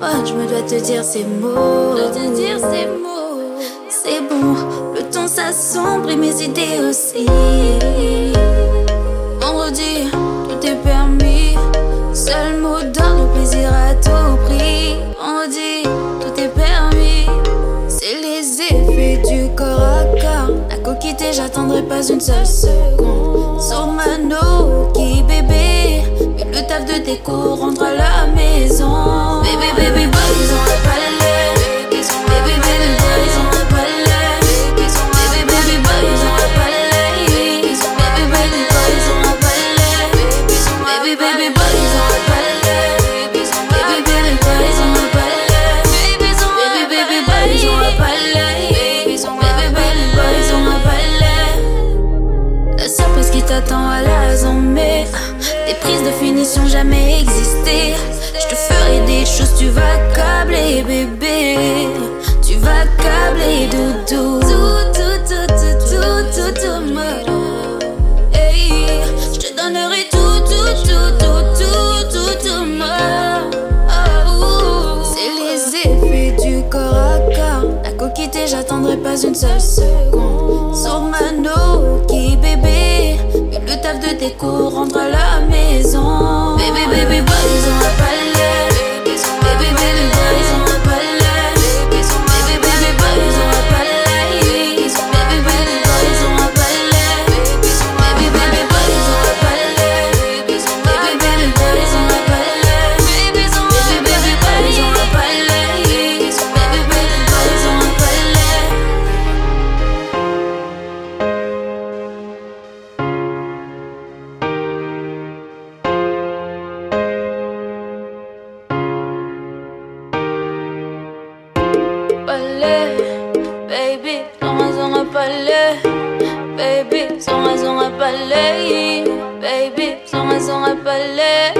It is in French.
téléphone, je me dois te dire ces mots. De te dire ces mots. C'est bon, le temps s'assombrit, mes idées aussi. Vendredi, tout est permis. Seul mot d'ordre, le plaisir à tout prix. Vendredi, tout est permis. C'est les effets du corps à corps. La coquité, j'attendrai pas une seule seconde. Sur ma qui bébé. Mais le taf de déco rentre qui t'attend à la. Des prises de finition jamais existé. Je te ferai des choses, tu vas câbler, bébé. J'attendrai pas une seule seconde. Sur ma qui bébé. Le taf de déco rentre à sans raison à palais. Baby, sans à palais. Baby, sans raison à. Baby,